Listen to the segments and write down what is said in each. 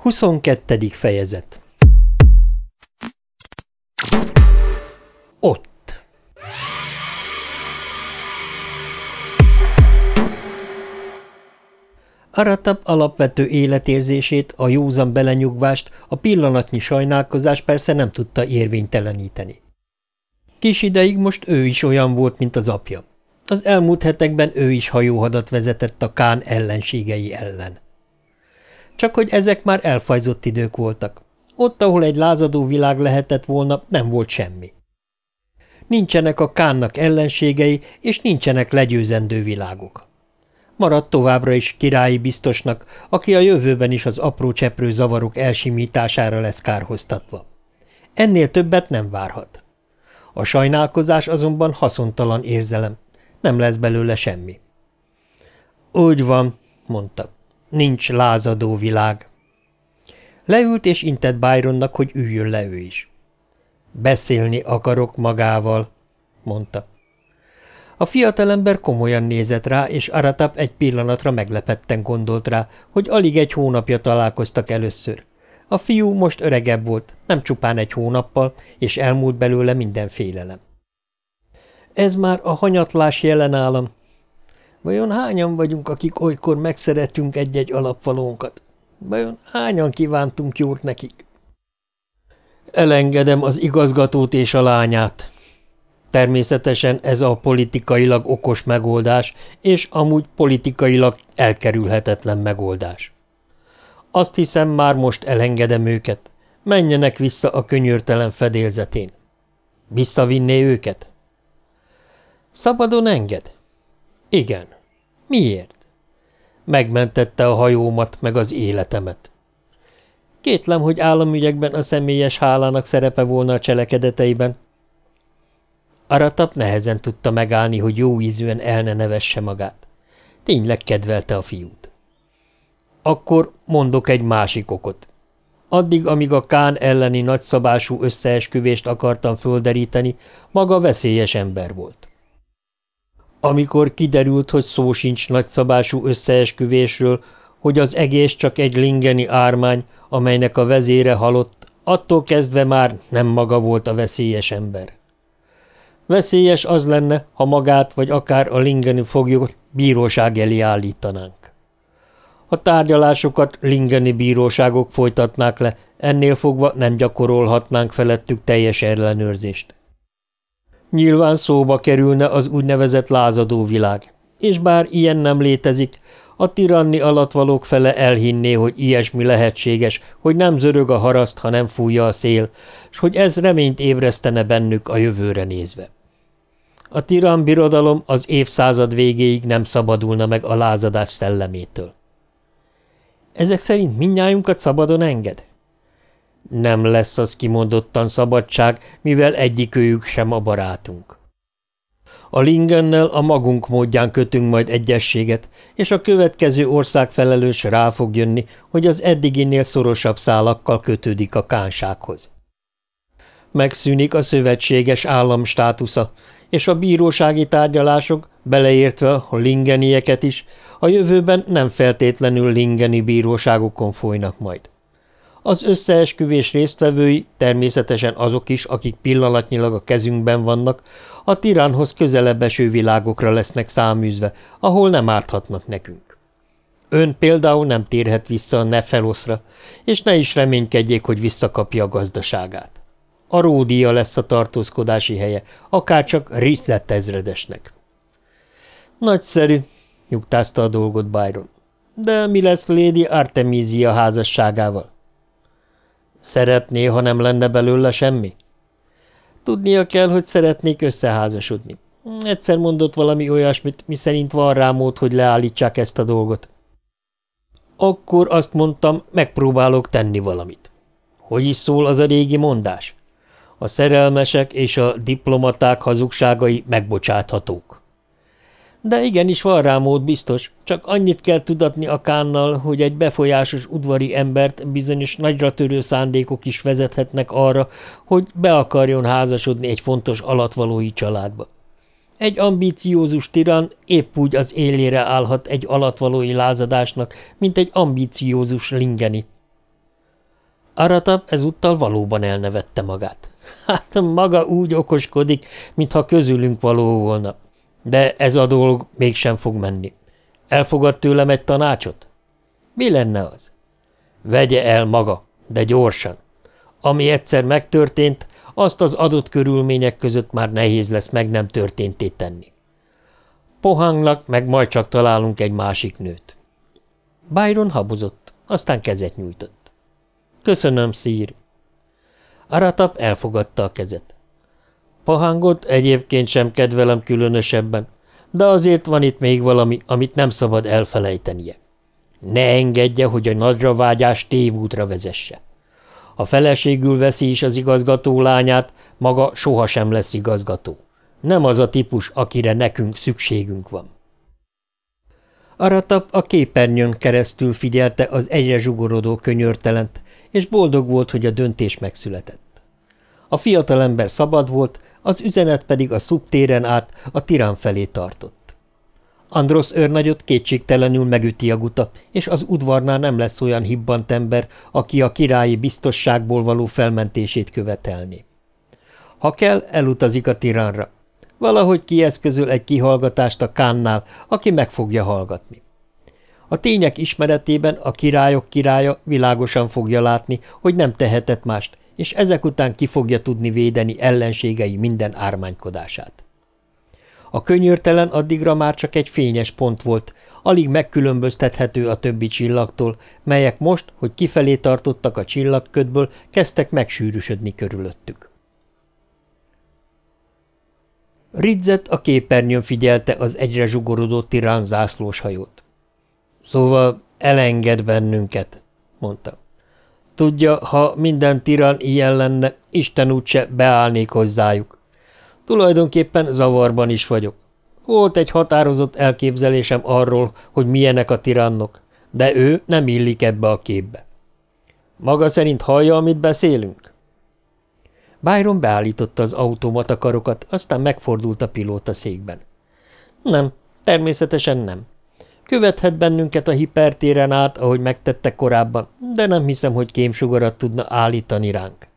22. fejezet Ott Aratap alapvető életérzését, a józan belenyugvást, a pillanatnyi sajnálkozást persze nem tudta érvényteleníteni. Kis ideig most ő is olyan volt, mint az apja. Az elmúlt hetekben ő is hajóhadat vezetett a Kán ellenségei ellen. Csak hogy ezek már elfajzott idők voltak. Ott, ahol egy lázadó világ lehetett volna, nem volt semmi. Nincsenek a Kánnak ellenségei, és nincsenek legyőzendő világok. Maradt továbbra is királyi biztosnak, aki a jövőben is az apró cseprő zavarok elsimítására lesz kárhoztatva. Ennél többet nem várhat. A sajnálkozás azonban haszontalan érzelem, nem lesz belőle semmi. Úgy van, mondta. Nincs lázadó világ. Leült és intett Byronnak, hogy üljön le ő is. Beszélni akarok magával, mondta. A fiatalember komolyan nézett rá, és Aratap egy pillanatra meglepetten gondolt rá, hogy alig egy hónapja találkoztak először. A fiú most öregebb volt, nem csupán egy hónappal, és elmúlt belőle minden félelem. Ez már a hanyatlás jelen állam. Vajon hányan vagyunk, akik olykor megszeretünk egy-egy alapvalónkat? Vajon hányan kívántunk jót nekik? Elengedem az igazgatót és a lányát. Természetesen ez a politikailag okos megoldás, és amúgy politikailag elkerülhetetlen megoldás. Azt hiszem, már most elengedem őket. Menjenek vissza a könyörtelen fedélzetén. Visszavinné őket? Szabadon enged? Igen. Miért? Megmentette a hajómat, meg az életemet. Kétlem, hogy államügyekben a személyes hálának szerepe volna a cselekedeteiben. Aratap nehezen tudta megállni, hogy jó ízűen el ne nevesse magát. Tényleg kedvelte a fiút. Akkor mondok egy másik okot. Addig, amíg a Kán elleni nagyszabású összeesküvést akartam földeríteni, maga veszélyes ember volt. Amikor kiderült, hogy szó sincs nagyszabású összeesküvésről, hogy az egész csak egy lingeni ármány, amelynek a vezére halott, attól kezdve már nem maga volt a veszélyes ember. Veszélyes az lenne, ha magát vagy akár a lingeni foglyot bíróság elé állítanánk. A tárgyalásokat lingeni bíróságok folytatnák le, ennél fogva nem gyakorolhatnánk felettük teljes ellenőrzést. Nyilván szóba kerülne az úgynevezett lázadó világ, és bár ilyen nem létezik, a tiranni alattvalók fele elhinné, hogy ilyesmi lehetséges, hogy nem zörög a haraszt, ha nem fújja a szél, és hogy ez reményt ébresztene bennük a jövőre nézve. A tiran birodalom az évszázad végéig nem szabadulna meg a lázadás szellemétől. Ezek szerint minnyájunkat szabadon enged? Nem lesz az kimondottan szabadság, mivel egyikőjük sem a barátunk. A Lingennel a magunk módján kötünk majd egyességet, és a következő ország felelős rá fog jönni, hogy az eddiginél szorosabb szálakkal kötődik a kánsághoz. Megszűnik a szövetséges állam státusza, és a bírósági tárgyalások, beleértve a lingenieket is, a jövőben nem feltétlenül lingeni bíróságokon folynak majd. Az összeesküvés résztvevői természetesen azok is, akik pillanatnyilag a kezünkben vannak, a tiránhoz közelebb eső világokra lesznek száműzve, ahol nem árthatnak nekünk. Ön például nem térhet vissza a Nefeloszra, és ne is reménykedjék, hogy visszakapja a gazdaságát. A ródia lesz a tartózkodási helye, akárcsak Riszett ezredesnek. Nagyszerű, nyugtázta a dolgot Byron. De mi lesz Lady Artemisia házasságával? Szeretné, ha nem lenne belőle semmi? Tudnia kell, hogy szeretnék összeházasodni. Egyszer mondott valami olyasmit, mi szerint van rá mód, hogy leállítsák ezt a dolgot. Akkor azt mondtam, megpróbálok tenni valamit. Hogy is szól az a régi mondás? A szerelmesek és a diplomaták hazugságai megbocsáthatók. De igenis van rá mód biztos, csak annyit kell tudatni a kánnal, hogy egy befolyásos udvari embert bizonyos nagyra törő szándékok is vezethetnek arra, hogy be akarjon házasodni egy fontos alatvalói családba. Egy ambíciózus tiran épp úgy az élére állhat egy alatvalói lázadásnak, mint egy ambíciózus lingeni. Aratap ezúttal valóban elnevette magát. Hát maga úgy okoskodik, mintha közülünk való volna. De ez a dolog mégsem fog menni. Elfogad tőlem egy tanácsot? Mi lenne az? Vegye el maga, de gyorsan. Ami egyszer megtörtént, azt az adott körülmények között már nehéz lesz meg nem történté tenni. Pohangnak meg majd csak találunk egy másik nőt. Byron habozott, aztán kezet nyújtott. Köszönöm, szír. Aratap elfogadta a kezet. Pahangot egyébként sem kedvelem különösebben, de azért van itt még valami, amit nem szabad elfelejtenie. Ne engedje, hogy a nagyra vágyás tévútra vezesse. Ha feleségül veszi is az igazgató lányát, maga sohasem lesz igazgató. Nem az a típus, akire nekünk szükségünk van. Aratap a képernyőn keresztül figyelte az egyre zsugorodó könyörtelent, és boldog volt, hogy a döntés megszületett. A fiatalember szabad volt, az üzenet pedig a szubtéren át a tirán felé tartott. Andros őrnagyot kétségtelenül megüti a guta, és az udvarnál nem lesz olyan hibbant ember, aki a királyi biztosságból való felmentését követelni. Ha kell, elutazik a tiránra. Valahogy kieszközöl egy kihallgatást a kánnál, aki meg fogja hallgatni. A tények ismeretében a királyok királya világosan fogja látni, hogy nem tehetett mást, és ezek után ki fogja tudni védeni ellenségei minden ármánykodását. A könyörtelen addigra már csak egy fényes pont volt, alig megkülönböztethető a többi csillagtól, melyek most, hogy kifelé tartottak a csillagködből, kezdtek megsűrűsödni körülöttük. Ridzet a képernyőn figyelte az egyre zsugorodó tirán zászlós hajót. Szóval elenged bennünket, mondta. Tudja, ha minden tirán ilyen lenne, Isten úgyse beállnék hozzájuk. Tulajdonképpen zavarban is vagyok. Volt egy határozott elképzelésem arról, hogy milyenek a tirannok, de ő nem illik ebbe a képbe. Maga szerint hallja, amit beszélünk? Byron beállította az automata karokat, aztán megfordult a pilóta székben. Nem, természetesen nem. Követhet bennünket a hipertéren át, ahogy megtette korábban, de nem hiszem, hogy kémsugarat tudna állítani ránk.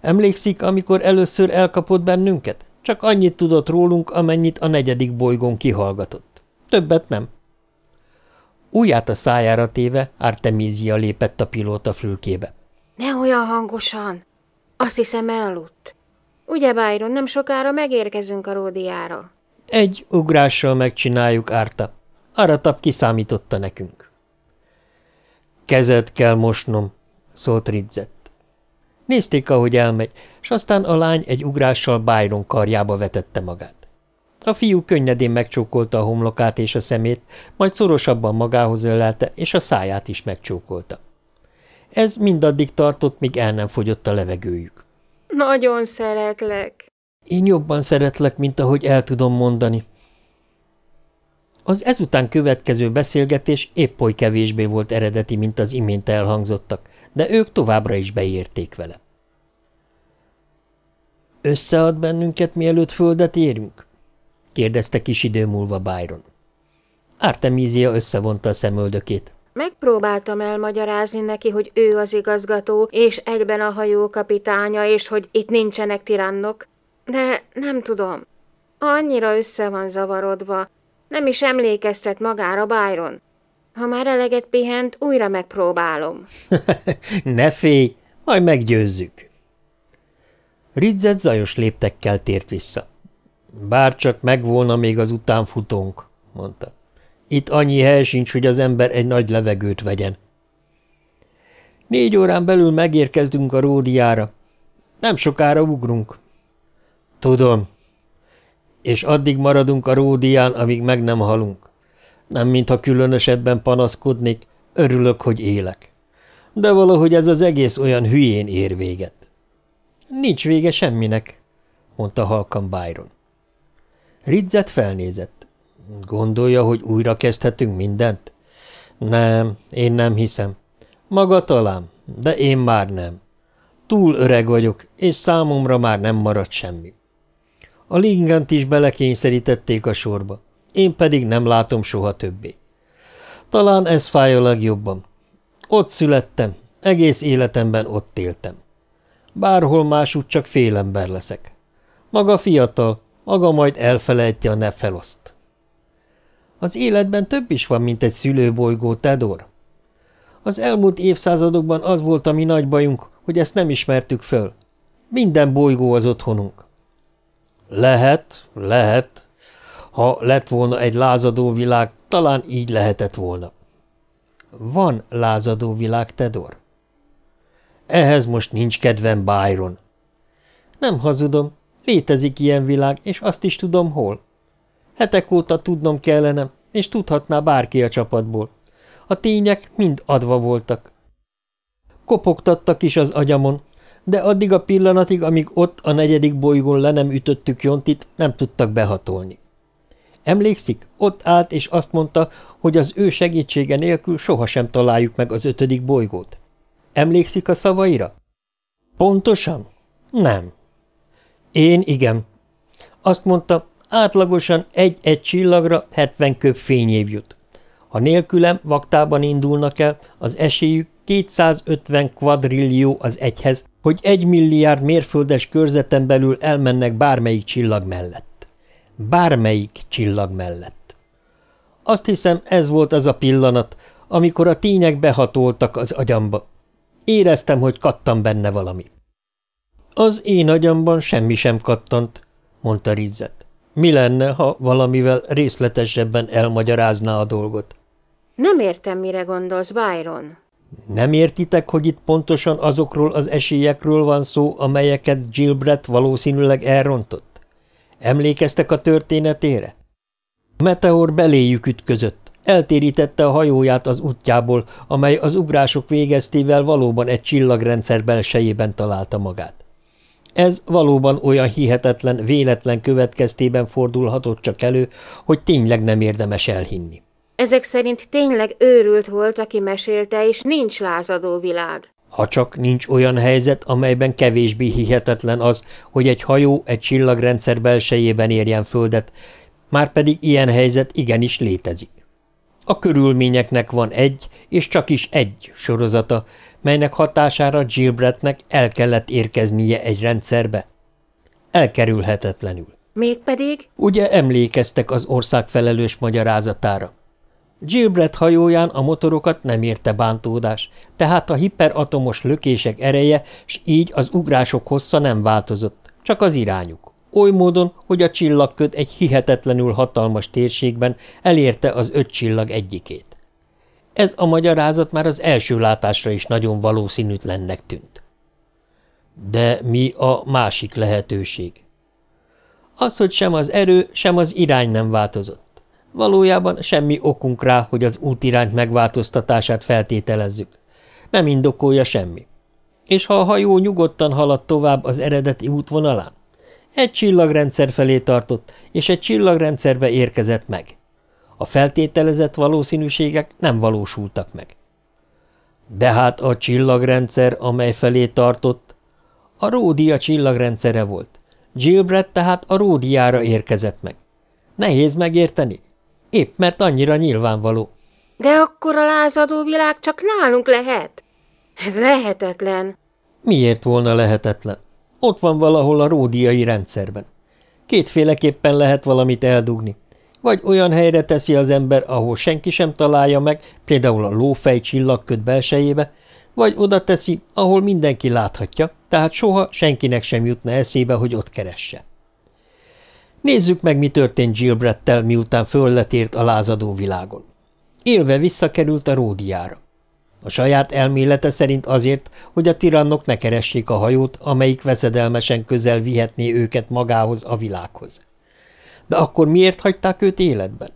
Emlékszik, amikor először elkapott bennünket? Csak annyit tudott rólunk, amennyit a negyedik bolygón kihallgatott. Többet nem. Újját a szájára téve, Artemisia lépett a pilóta fülkébe. Ne olyan hangosan! Azt hiszem elaludt. Ugye, Byron, nem sokára megérkezünk a ródiára. Egy ugrással megcsináljuk, Árta. Aratap kiszámította nekünk. Kezet kell mosnom, szólt Ridzett. Nézték, ahogy elmegy, és aztán a lány egy ugrással Byron karjába vetette magát. A fiú könnyedén megcsókolta a homlokát és a szemét, majd szorosabban magához ölelte, és a száját is megcsókolta. Ez mindaddig tartott, míg el nem fogyott a levegőjük. Nagyon szeretlek. Én jobban szeretlek, mint ahogy el tudom mondani. Az ezután következő beszélgetés épp oly kevésbé volt eredeti, mint az imént elhangzottak, de ők továbbra is beérték vele. Összead bennünket, mielőtt földet érünk? kérdezte kis idő múlva Byron. Artemisia összevonta a szemöldökét. Megpróbáltam elmagyarázni neki, hogy ő az igazgató, és egyben a hajó kapitánya, és hogy itt nincsenek tirannok, de nem tudom. Annyira össze van zavarodva, nem is emlékeztet magára Byron. Ha már eleget pihent, újra megpróbálom. ne félj, majd meggyőzzük. Ridzet zajos léptekkel tért vissza. Bár csak megvolna még az utánfutónk, mondta. Itt annyi hely sincs, hogy az ember egy nagy levegőt vegyen. Négy órán belül megérkezdünk a ródiára. Nem sokára ugrunk. Tudom. És addig maradunk a ródián, amíg meg nem halunk. Nem mintha különösebben panaszkodnék, örülök, hogy élek. De valahogy ez az egész olyan hülyén ér véget. Nincs vége semminek, mondta halkan Byron. Ridzet felnézett. Gondolja, hogy újra kezdhetünk mindent? Nem, én nem hiszem. Maga talán, de én már nem. Túl öreg vagyok, és számomra már nem maradt semmi. A lingant is belekényszerítették a sorba, én pedig nem látom soha többé. Talán ez fáj a legjobban. Ott születtem, Egész életemben ott éltem. Bárhol másút csak félember leszek. Maga fiatal, maga majd elfelejti a nefeloszt. Az életben több is van, mint egy szülőbolygó, Tedor. Az elmúlt évszázadokban az volt a mi nagy bajunk, hogy ezt nem ismertük föl. Minden bolygó az otthonunk. Lehet, lehet. Ha lett volna egy lázadó világ, talán így lehetett volna. Van lázadó világ, Tedor? Ehhez most nincs kedvem, Byron. Nem hazudom, létezik ilyen világ, és azt is tudom, hol. Hetek óta tudnom kellene, és tudhatná bárki a csapatból. A tények mind adva voltak. Kopogtattak is az agyamon, de addig a pillanatig, amíg ott a negyedik bolygón le nem ütöttük Jontit, nem tudtak behatolni. Emlékszik? Ott állt, és azt mondta, hogy az ő segítsége nélkül sohasem találjuk meg az ötödik bolygót. Emlékszik a szavaira? Pontosan? Nem. Én igen. Azt mondta, átlagosan egy-egy csillagra 70 köb fényév jut. Ha nélkülem vaktában indulnak el, az esélyük 250 kvadrillió az egyhez, hogy egy milliárd mérföldes körzeten belül elmennek bármelyik csillag mellett. Bármelyik csillag mellett. Azt hiszem, ez volt az a pillanat, amikor a tények behatoltak az agyamba. Éreztem, hogy kattam benne valami. Az én agyamban semmi sem kattant, mondta Rizzet. Mi lenne, ha valamivel részletesebben elmagyarázná a dolgot? Nem értem, mire gondolsz, Byron. Nem értitek, hogy itt pontosan azokról az esélyekről van szó, amelyeket Gilbert valószínűleg elrontott? Emlékeztek a történetére? A meteor beléjük ütközött. Eltérítette a hajóját az útjából, amely az ugrások végeztével valóban egy csillagrendszer belsejében találta magát. Ez valóban olyan hihetetlen, véletlen következtében fordulhatott csak elő, hogy tényleg nem érdemes elhinni. Ezek szerint tényleg őrült volt, aki mesélte, és nincs lázadó világ. Ha csak nincs olyan helyzet, amelyben kevésbé hihetetlen az, hogy egy hajó egy csillagrendszer belsejében érjen földet, már pedig ilyen helyzet igenis létezik. A körülményeknek van egy, és csak is egy sorozata, melynek hatására Gilbretnek el kellett érkeznie egy rendszerbe. Elkerülhetetlenül. Mégpedig? Ugye emlékeztek az ország felelős magyarázatára. Gilbert hajóján a motorokat nem érte bántódás, tehát a hiperatomos lökések ereje, s így az ugrások hossza nem változott, csak az irányuk. Oly módon, hogy a csillagköd egy hihetetlenül hatalmas térségben elérte az öt csillag egyikét. Ez a magyarázat már az első látásra is nagyon valószínűtlennek tűnt. De mi a másik lehetőség? Az, hogy sem az erő, sem az irány nem változott. Valójában semmi okunk rá, hogy az útirányt megváltoztatását feltételezzük. Nem indokolja semmi. És ha a hajó nyugodtan haladt tovább az eredeti útvonalán? Egy csillagrendszer felé tartott, és egy csillagrendszerbe érkezett meg. A feltételezett valószínűségek nem valósultak meg. De hát a csillagrendszer, amely felé tartott, a Ródia csillagrendszere volt. Gilbert tehát a Ródiára érkezett meg. Nehéz megérteni? Épp mert annyira nyilvánvaló. De akkor a lázadó világ csak nálunk lehet? Ez lehetetlen. Miért volna lehetetlen? Ott van valahol a ródiai rendszerben. Kétféleképpen lehet valamit eldugni. Vagy olyan helyre teszi az ember, ahol senki sem találja meg, például a lófej csillagköd belsejébe, vagy oda teszi, ahol mindenki láthatja, tehát soha senkinek sem jutna eszébe, hogy ott keresse. Nézzük meg, mi történt Gilbrettel, miután fölletért a lázadó világon. Élve visszakerült a ródiára. A saját elmélete szerint azért, hogy a tirannok ne keressék a hajót, amelyik veszedelmesen közel vihetné őket magához a világhoz. De akkor miért hagyták őt életben?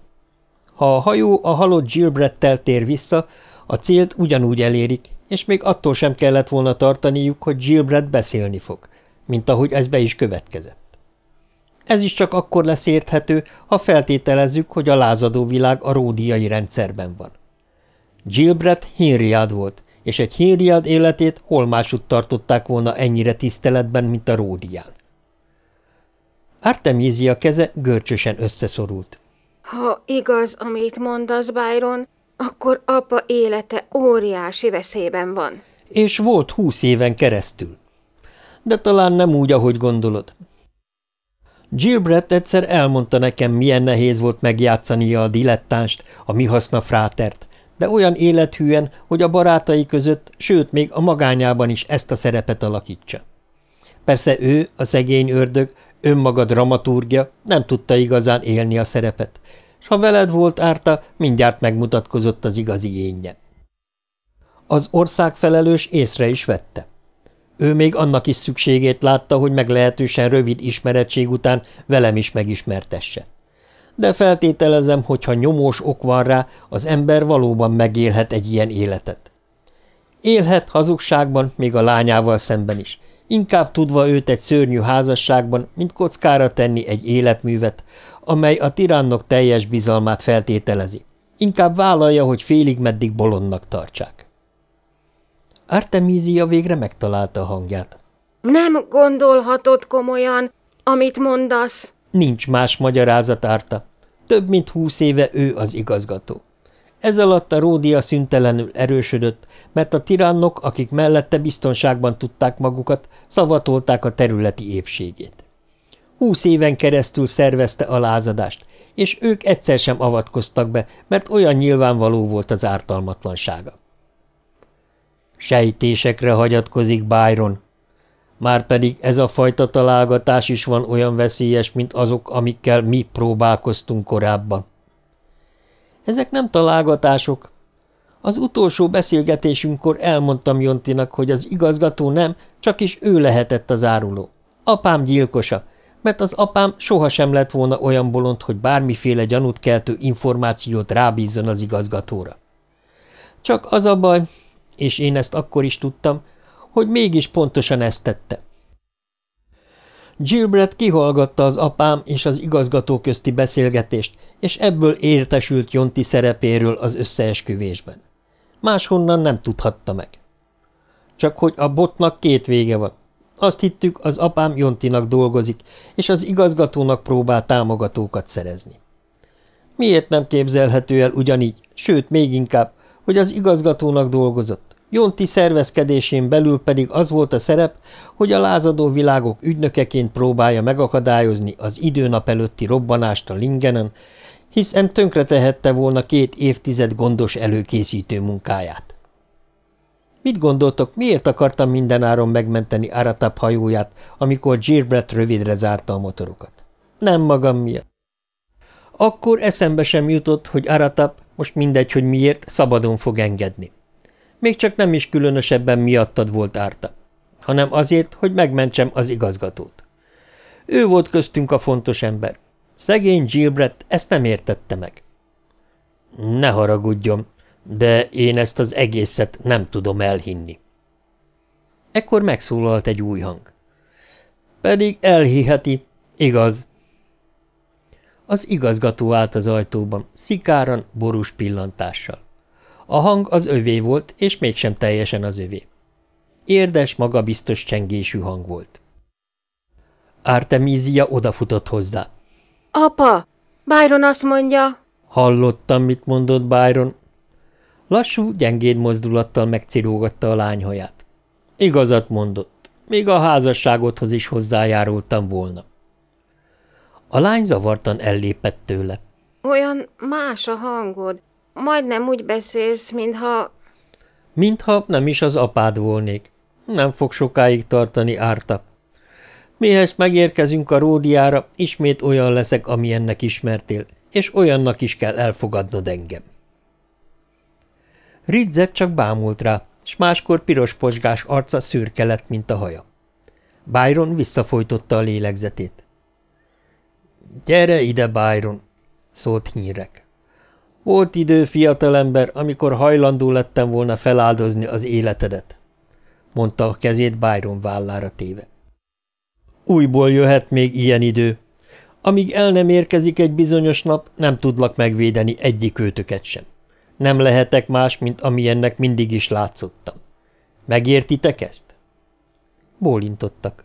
Ha a hajó a halott Gilbrettel tér vissza, a célt ugyanúgy elérik, és még attól sem kellett volna tartaniuk, hogy Gilbert beszélni fog, mint ahogy ez be is következett. Ez is csak akkor lesz érthető, ha feltételezzük, hogy a lázadó világ a ródiai rendszerben van. Gilbert Hinriad volt, és egy Hinriad életét hol másút tartották volna ennyire tiszteletben, mint a ródián. Artemisia keze görcsösen összeszorult. Ha igaz, amit mondasz, Byron, akkor apa élete óriási veszélyben van. És volt húsz éven keresztül. De talán nem úgy, ahogy gondolod. Gilbreth egyszer elmondta nekem, milyen nehéz volt megjátszania a dilettánst, a mi haszna frátert, de olyan élethűen, hogy a barátai között, sőt, még a magányában is ezt a szerepet alakítsa. Persze ő, a szegény ördög, önmaga dramaturgia, nem tudta igazán élni a szerepet, s ha veled volt árta, mindjárt megmutatkozott az igazi énje. Az országfelelős észre is vette. Ő még annak is szükségét látta, hogy meglehetősen rövid ismeretség után velem is megismertesse. De feltételezem, hogy ha nyomós ok van rá, az ember valóban megélhet egy ilyen életet. Élhet hazugságban, még a lányával szemben is, inkább tudva őt egy szörnyű házasságban, mint kockára tenni egy életművet, amely a tirannok teljes bizalmát feltételezi. Inkább vállalja, hogy félig meddig bolondnak tartsák. Artemízia végre megtalálta a hangját. Nem gondolhatod komolyan, amit mondasz. Nincs más magyarázat, Árta. Több mint húsz éve ő az igazgató. Ez alatt a ródia szüntelenül erősödött, mert a tirannok, akik mellette biztonságban tudták magukat, szavatolták a területi épségét. Húsz éven keresztül szervezte a lázadást, és ők egyszer sem avatkoztak be, mert olyan nyilvánvaló volt az ártalmatlansága. Sejtésekre hagyatkozik Byron. Márpedig ez a fajta találgatás is van olyan veszélyes, mint azok, amikkel mi próbálkoztunk korábban. Ezek nem találgatások. Az utolsó beszélgetésünkkor elmondtam Jontinak, hogy az igazgató nem, csak is ő lehetett az áruló. Apám gyilkosa, mert az apám sohasem lett volna olyan bolond, hogy bármiféle gyanút keltő információt rábízzon az igazgatóra. Csak az a baj, és én ezt akkor is tudtam, hogy mégis pontosan ezt tette. Gilbert kihallgatta az apám és az igazgató közti beszélgetést, és ebből értesült Jonti szerepéről az összeesküvésben. Máshonnan nem tudhatta meg. Csak hogy a botnak két vége van. Azt hittük, az apám Jontinak dolgozik, és az igazgatónak próbál támogatókat szerezni. Miért nem képzelhető el ugyanígy, sőt, még inkább, hogy az igazgatónak dolgozott. Jonti szervezkedésén belül pedig az volt a szerep, hogy a lázadó világok ügynökeként próbálja megakadályozni az időnap előtti robbanást a Lingenen, hiszen tönkretehette volna két évtized gondos előkészítő munkáját. Mit gondoltok, miért akartam mindenáron megmenteni Aratap hajóját, amikor Gilbert rövidre zárta a motorokat? Nem magam miatt. Akkor eszembe sem jutott, hogy Aratap, most mindegy, hogy miért, szabadon fog engedni. Még csak nem is különösebben miattad volt árta, hanem azért, hogy megmentsem az igazgatót. Ő volt köztünk a fontos ember. Szegény Gilbert ezt nem értette meg. Ne haragudjon, de én ezt az egészet nem tudom elhinni. Ekkor megszólalt egy új hang. Pedig elhiheti, igaz. Az igazgató állt az ajtóban, szikáran, borús pillantással. A hang az övé volt, és mégsem teljesen az övé. Érdes, magabiztos csengésű hang volt. Artemízia odafutott hozzá. – Apa, Byron azt mondja… Hallottam, mit mondott Byron. Lassú, gyengéd mozdulattal megcirógatta a lányhaját. Igazat mondott, még a házasságodhoz is hozzájárultam volna. A lány zavartan ellépett tőle. Olyan más a hangod. Majdnem úgy beszélsz, mintha... Mintha nem is az apád volnék. Nem fog sokáig tartani, Árta. Mihez megérkezünk a ródiára, ismét olyan leszek, amilyennek ismertél, és olyannak is kell elfogadnod engem. Ridzet csak bámult rá, s máskor piros posgás arca szürke lett, mint a haja. Byron visszafolytotta a lélegzetét. – Gyere ide, Byron! – szólt hírek. Volt idő, fiatalember, amikor hajlandó lettem volna feláldozni az életedet, mondta a kezét Byron vállára téve. Újból jöhet még ilyen idő. Amíg el nem érkezik egy bizonyos nap, nem tudlak megvédeni egyik őtöket sem. Nem lehetek más, mint amilyennek mindig is látszottam. Megértitek ezt? Bólintottak.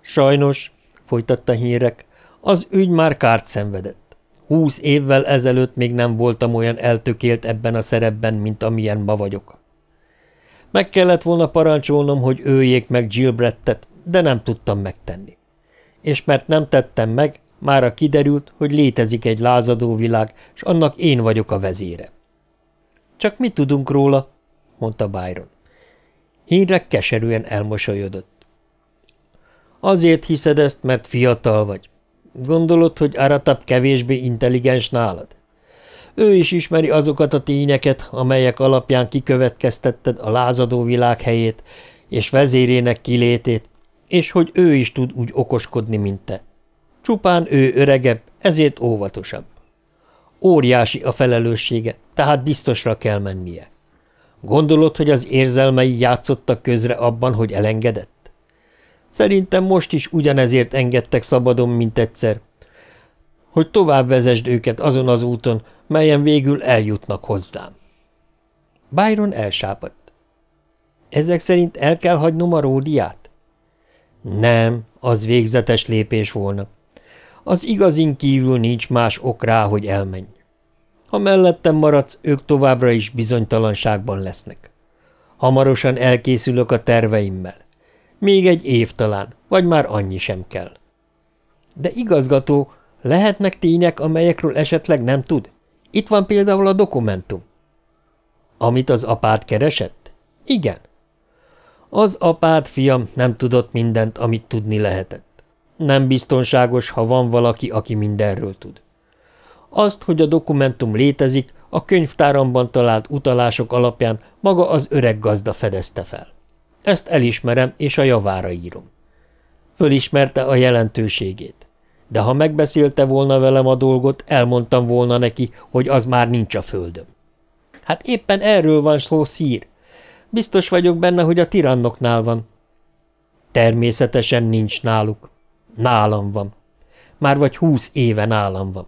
Sajnos, folytatta hírek, az ügy már kárt szenvedett. Húsz évvel ezelőtt még nem voltam olyan eltökélt ebben a szerepben, mint amilyen ma vagyok. Meg kellett volna parancsolnom, hogy öljék meg Gilbrettet, de nem tudtam megtenni. És mert nem tettem meg, mára kiderült, hogy létezik egy lázadó világ, és annak én vagyok a vezére. Csak mit tudunk róla? mondta Byron. Hínre keserűen elmosolyodott. Azért hiszed ezt, mert fiatal vagy. Gondolod, hogy Aratab kevésbé intelligens nálad? Ő is ismeri azokat a tényeket, amelyek alapján kikövetkeztetted a lázadó világ helyét és vezérének kilétét, és hogy ő is tud úgy okoskodni, mint te. Csupán ő öregebb, ezért óvatosabb. Óriási a felelőssége, tehát biztosra kell mennie. Gondolod, hogy az érzelmei játszottak közre abban, hogy elengedett? Szerintem most is ugyanezért engedtek szabadon, mint egyszer, hogy tovább vezesd őket azon az úton, melyen végül eljutnak hozzám. Byron elsápadt. Ezek szerint el kell hagynom a ródiát? Nem, az végzetes lépés volna. Az igazin kívül nincs más ok rá, hogy elmenj. Ha mellettem maradsz, ők továbbra is bizonytalanságban lesznek. Hamarosan elkészülök a terveimmel. Még egy év talán, vagy már annyi sem kell. De igazgató, lehetnek tények, amelyekről esetleg nem tud? Itt van például a dokumentum. Amit az apád keresett? Igen. Az apád, fiam, nem tudott mindent, amit tudni lehetett. Nem biztonságos, ha van valaki, aki mindenről tud. Azt, hogy a dokumentum létezik, a könyvtáramban talált utalások alapján maga az öreg gazda fedezte fel. Ezt elismerem, és a javára írom. Fölismerte a jelentőségét. De ha megbeszélte volna velem a dolgot, elmondtam volna neki, hogy az már nincs a földön. Hát éppen erről van szó, szír. Biztos vagyok benne, hogy a tirannoknál van. Természetesen nincs náluk. Nálam van. Már vagy húsz éve nálam van.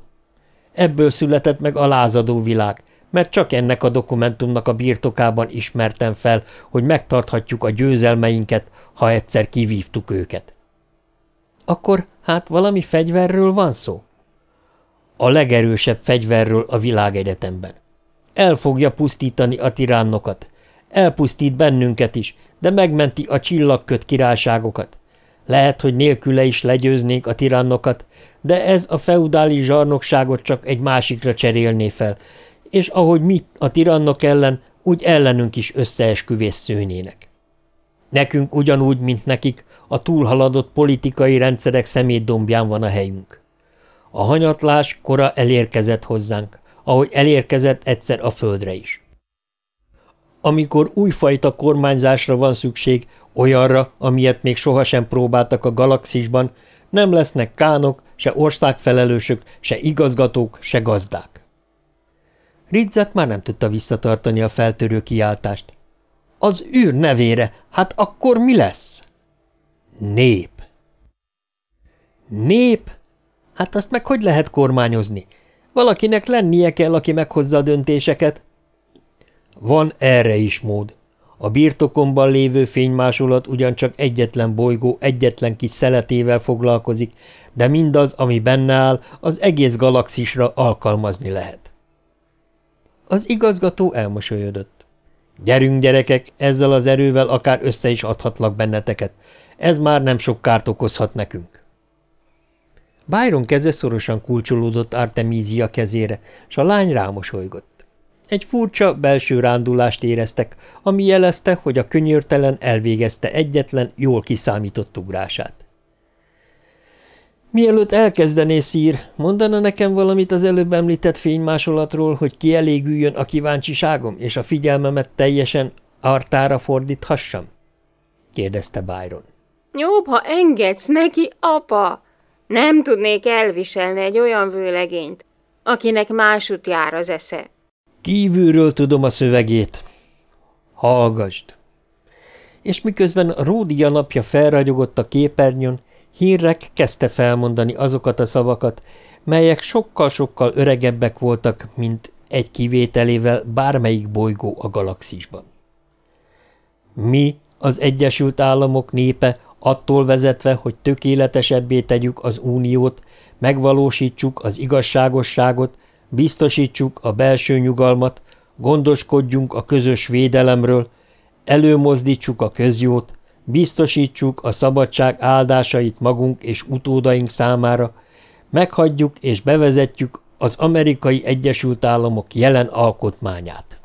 Ebből született meg a lázadó világ, mert csak ennek a dokumentumnak a birtokában ismertem fel, hogy megtarthatjuk a győzelmeinket, ha egyszer kivívtuk őket. Akkor hát valami fegyverről van szó? A legerősebb fegyverről a világegyetemben. El fogja pusztítani a tiránnokat. Elpusztít bennünket is, de megmenti a csillagköt királyságokat. Lehet, hogy nélküle is legyőznénk a tirannokat, de ez a feudális zsarnokságot csak egy másikra cserélné fel, és ahogy mi a tirannok ellen, úgy ellenünk is összeesküvés szőnének. Nekünk ugyanúgy, mint nekik, a túlhaladott politikai rendszerek szemétdombján van a helyünk. A hanyatlás kora elérkezett hozzánk, ahogy elérkezett egyszer a földre is. Amikor újfajta kormányzásra van szükség, olyanra, amilyet még sohasem próbáltak a galaxisban, nem lesznek kánok, se országfelelősök, se igazgatók, se gazdák. Ridzet már nem tudta visszatartani a feltörő kiáltást. Az űr nevére, hát akkor mi lesz? Nép. Nép? Hát azt meg hogy lehet kormányozni? Valakinek lennie kell, aki meghozza a döntéseket. Van erre is mód. A birtokomban lévő fénymásolat ugyancsak egyetlen bolygó egyetlen kis szeletével foglalkozik, de mindaz, ami benne áll, az egész galaxisra alkalmazni lehet. Az igazgató elmosolyodott. Gyerünk, gyerekek, ezzel az erővel akár össze is adhatlak benneteket. Ez már nem sok kárt okozhat nekünk. Byron keze szorosan kulcsolódott Artemisia kezére, s a lány rámosolygott. Egy furcsa belső rándulást éreztek, ami jelezte, hogy a könyörtelen elvégezte egyetlen, jól kiszámított ugrását. Mielőtt elkezdené szír, mondana nekem valamit az előbb említett fénymásolatról, hogy kielégüljön a kíváncsiságom, és a figyelmemet teljesen artára fordíthassam? kérdezte Byron. Jobb, ha engedsz neki, apa! Nem tudnék elviselni egy olyan vőlegényt, akinek másút jár az esze. Kívülről tudom a szövegét. Hallgasd! És miközben Ródia napja felragyogott a képernyőn, hírek kezdte felmondani azokat a szavakat, melyek sokkal-sokkal öregebbek voltak, mint egy kivételével bármelyik bolygó a galaxisban. Mi, az Egyesült Államok népe, attól vezetve, hogy tökéletesebbé tegyük az uniót, megvalósítsuk az igazságosságot, Biztosítsuk a belső nyugalmat, gondoskodjunk a közös védelemről, előmozdítsuk a közjót, biztosítsuk a szabadság áldásait magunk és utódaink számára, meghagyjuk és bevezetjük az amerikai Egyesült Államok jelen alkotmányát.